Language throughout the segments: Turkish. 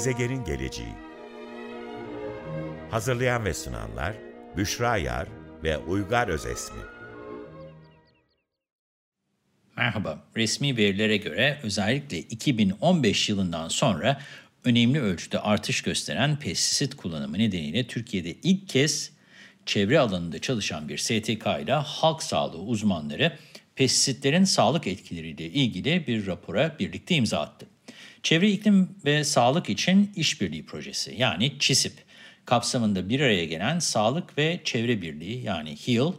Gezegenin Geleceği. Hazırlayan ve sunanlar Büşra Yar ve Uygar Özesmi. Merhaba, resmi verilere göre özellikle 2015 yılından sonra önemli ölçüde artış gösteren pestisit kullanımı nedeniyle Türkiye'de ilk kez çevre alanında çalışan bir STK ile halk sağlığı uzmanları pestisitlerin sağlık etkileriyle ilgili bir rapora birlikte imza attı. Çevre iklim ve sağlık için işbirliği projesi yani ÇİSİP kapsamında bir araya gelen Sağlık ve Çevre Birliği yani HEAL,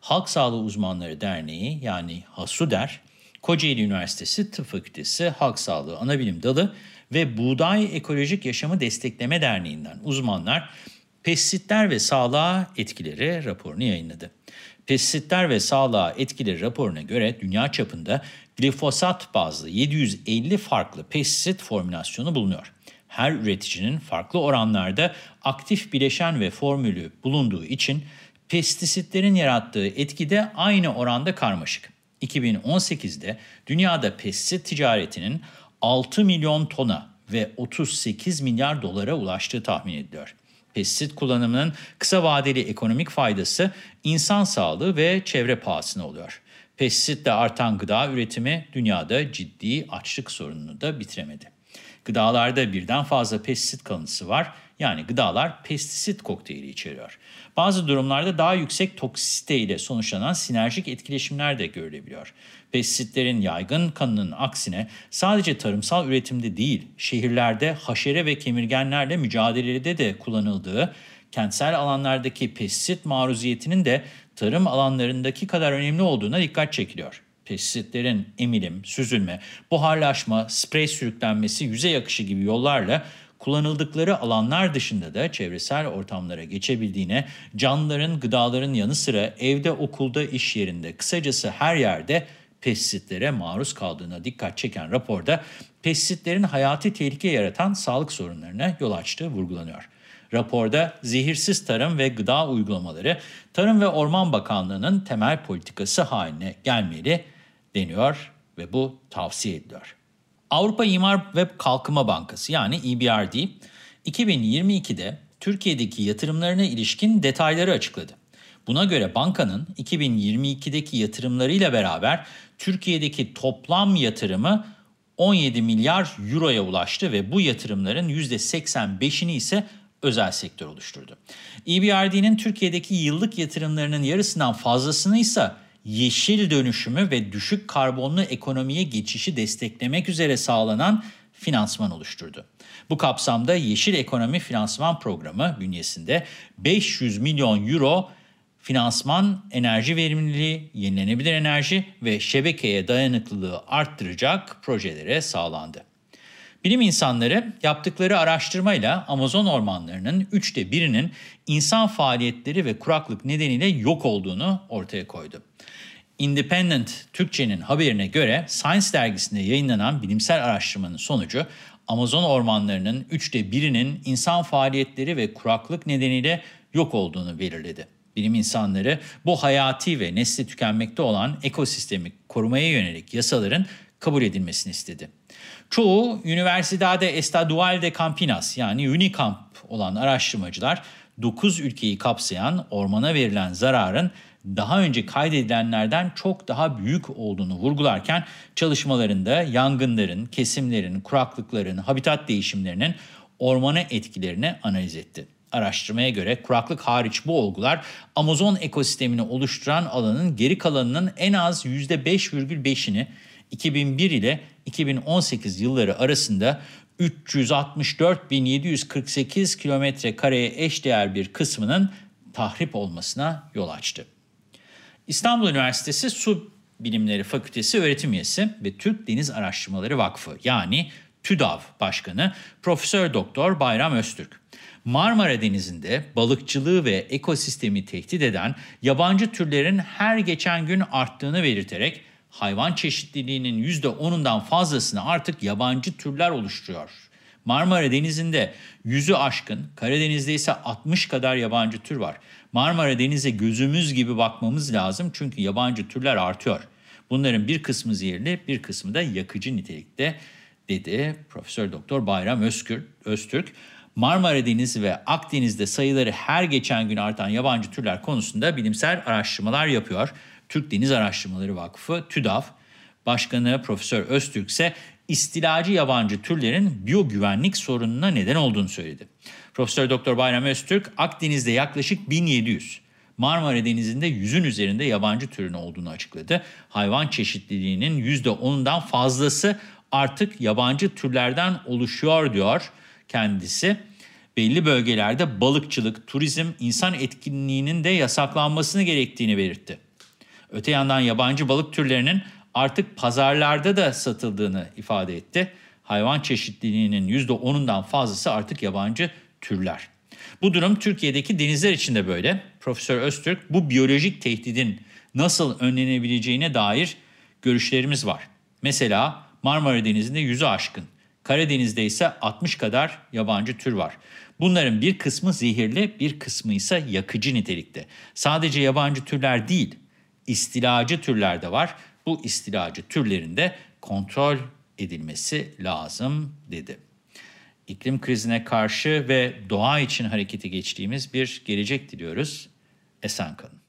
Halk Sağlığı Uzmanları Derneği yani HASUDER, Kocaeli Üniversitesi Tıp Fakültesi Halk Sağlığı Anabilim Dalı ve Buğday Ekolojik Yaşamı Destekleme Derneği'nden uzmanlar pestisitler ve sağlığa etkileri raporunu yayınladı. Pestisitler ve sağlığa etkileri raporuna göre dünya çapında glifosat bazlı 750 farklı pestisit formülasyonu bulunuyor. Her üreticinin farklı oranlarda aktif bileşen ve formülü bulunduğu için pestisitlerin yarattığı etki de aynı oranda karmaşık. 2018'de dünyada pestisit ticaretinin 6 milyon tona ve 38 milyar dolara ulaştığı tahmin ediliyor. Pestisit kullanımının kısa vadeli ekonomik faydası insan sağlığı ve çevre pahasına oluyor. Pestisitle artan gıda üretimi dünyada ciddi açlık sorununu da bitiremedi. Gıdalarda birden fazla pestisit kalıntısı var. Yani gıdalar pestisit kokteyli içeriyor. Bazı durumlarda daha yüksek toksisite ile sonuçlanan sinerjik etkileşimler de görülebiliyor. Pestisitlerin yaygın kanının aksine sadece tarımsal üretimde değil, şehirlerde haşere ve kemirgenlerle mücadelede de kullanıldığı, kentsel alanlardaki pestisit maruziyetinin de tarım alanlarındaki kadar önemli olduğuna dikkat çekiliyor. Pestisitlerin emilim, süzülme, buharlaşma, sprey sürüklenmesi, yüzey akışı gibi yollarla kullanıldıkları alanlar dışında da çevresel ortamlara geçebildiğine, canlıların, gıdaların yanı sıra evde, okulda, iş yerinde, kısacası her yerde pestisitlere maruz kaldığına dikkat çeken raporda pestisitlerin hayati tehlike yaratan sağlık sorunlarına yol açtığı vurgulanıyor. Raporda zehirsiz tarım ve gıda uygulamaları Tarım ve Orman Bakanlığı'nın temel politikası haline gelmeli deniyor ve bu tavsiye ediliyor. Avrupa İmar ve Kalkınma Bankası yani EBRD 2022'de Türkiye'deki yatırımlarına ilişkin detayları açıkladı. Buna göre bankanın 2022'deki yatırımlarıyla beraber Türkiye'deki toplam yatırımı 17 milyar euroya ulaştı ve bu yatırımların %85'ini ise özel sektör oluşturdu. EBRD'nin Türkiye'deki yıllık yatırımlarının yarısından fazlasını ise yeşil dönüşümü ve düşük karbonlu ekonomiye geçişi desteklemek üzere sağlanan finansman oluşturdu. Bu kapsamda Yeşil Ekonomi Finansman Programı bünyesinde 500 milyon euro finansman enerji verimliliği, yenilenebilir enerji ve şebekeye dayanıklılığı arttıracak projelere sağlandı. Bilim insanları yaptıkları araştırmayla Amazon ormanlarının üçte birinin insan faaliyetleri ve kuraklık nedeniyle yok olduğunu ortaya koydu. Independent Türkçe'nin haberine göre Science dergisinde yayınlanan bilimsel araştırmanın sonucu Amazon ormanlarının üçte birinin insan faaliyetleri ve kuraklık nedeniyle yok olduğunu belirledi. Bilim insanları bu hayati ve nesli tükenmekte olan ekosistemi korumaya yönelik yasaların kabul edilmesini istedi. Çoğu Universidade Estadual de Campinas yani Unicamp olan araştırmacılar 9 ülkeyi kapsayan ormana verilen zararın daha önce kaydedilenlerden çok daha büyük olduğunu vurgularken çalışmalarında yangınların, kesimlerin, kuraklıkların, habitat değişimlerinin ormana etkilerini analiz etti. Araştırmaya göre kuraklık hariç bu olgular Amazon ekosistemini oluşturan alanın geri kalanının en az %5,5'ini 2001 ile 2018 yılları arasında 364.748 kilometre kareye eşdeğer bir kısmının tahrip olmasına yol açtı. İstanbul Üniversitesi Su Bilimleri Fakültesi öğretim üyesi ve Türk Deniz Araştırmaları Vakfı yani TÜDAV Başkanı Profesör Doktor Bayram Öztürk. Marmara Denizi'nde balıkçılığı ve ekosistemi tehdit eden yabancı türlerin her geçen gün arttığını belirterek hayvan çeşitliliğinin %10'undan fazlasını artık yabancı türler oluşturuyor. Marmara Denizi'nde yüzü aşkın, Karadeniz'de ise 60 kadar yabancı tür var. Marmara Denize gözümüz gibi bakmamız lazım çünkü yabancı türler artıyor. Bunların bir kısmı zehirli, bir kısmı da yakıcı nitelikte dedi Profesör Doktor Bayram Özkür, Öztürk. Marmara Denizi ve Akdeniz'de sayıları her geçen gün artan yabancı türler konusunda bilimsel araştırmalar yapıyor. Türk Deniz Araştırmaları Vakfı TÜDAV Başkanı Profesör Öztürk ise istilacı yabancı türlerin biyogüvenlik sorununa neden olduğunu söyledi. Profesör Doktor Bayram Öztürk Akdeniz'de yaklaşık 1700, Marmara Denizi'nde yüzün üzerinde yabancı türün olduğunu açıkladı. Hayvan çeşitliliğinin %10'undan fazlası artık yabancı türlerden oluşuyor diyor kendisi. Belli bölgelerde balıkçılık, turizm, insan etkinliğinin de yasaklanmasını gerektiğini belirtti. Öte yandan yabancı balık türlerinin artık pazarlarda da satıldığını ifade etti. Hayvan çeşitliliğinin %10'undan fazlası artık yabancı türler. Bu durum Türkiye'deki denizler için de böyle. Profesör Öztürk bu biyolojik tehdidin nasıl önlenebileceğine dair görüşlerimiz var. Mesela Marmara Denizi'nde yüzü aşkın, Karadeniz'de ise 60 kadar yabancı tür var. Bunların bir kısmı zehirli, bir kısmı ise yakıcı nitelikte. Sadece yabancı türler değil, istilacı türler de var. Bu istilacı türlerinde kontrol edilmesi lazım dedi. İklim krizine karşı ve doğa için harekete geçtiğimiz bir gelecek diliyoruz. Esen kalın.